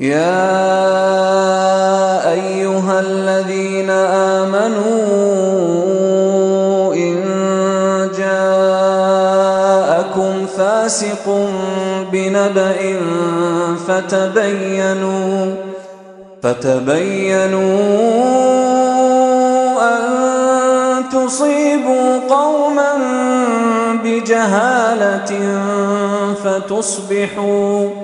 يا أيها الذين آمنوا إن جاءكم فاسق بنبأ فتبينوا فتبينوا أن تصيبوا قوما بجهالة فتصبحوا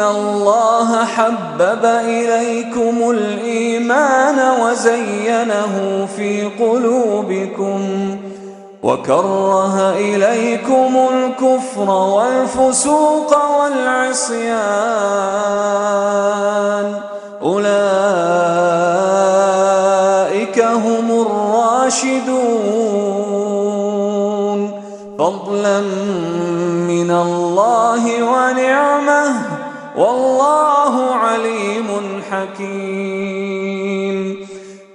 الله حبب إليكم الإيمان وزينه في قلوبكم وكره إليكم الكفر والفسوق والعصيان أولئك هم الراشدون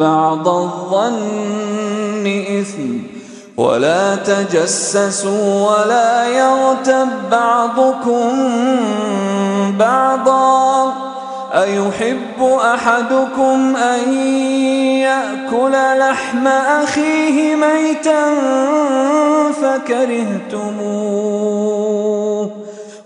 بعض الظن إثم. ولا تجسسوا ولا يغتب بعضكم بعضا. أيحب أحدكم أن يأكل لحم أخيه ميتا فكرهتموه.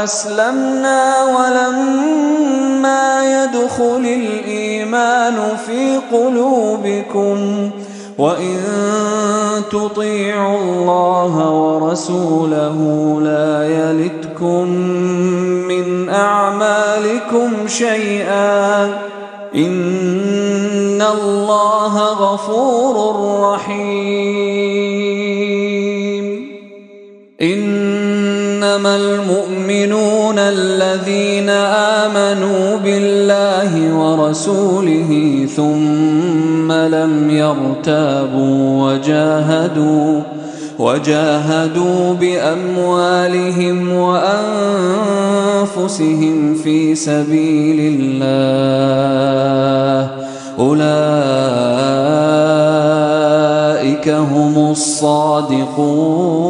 قولوا أسلمنا ولما يدخل الإيمان في قلوبكم وإن تطيعوا الله ورسوله لا يلتكم من أعمالكم شيئا إن الله غفور رحيم بالله ورسوله ثم لم يرتابوا وجاهدوا وجاهدوا بأموالهم وأنفسهم في سبيل الله. أولئك هم الصادقون.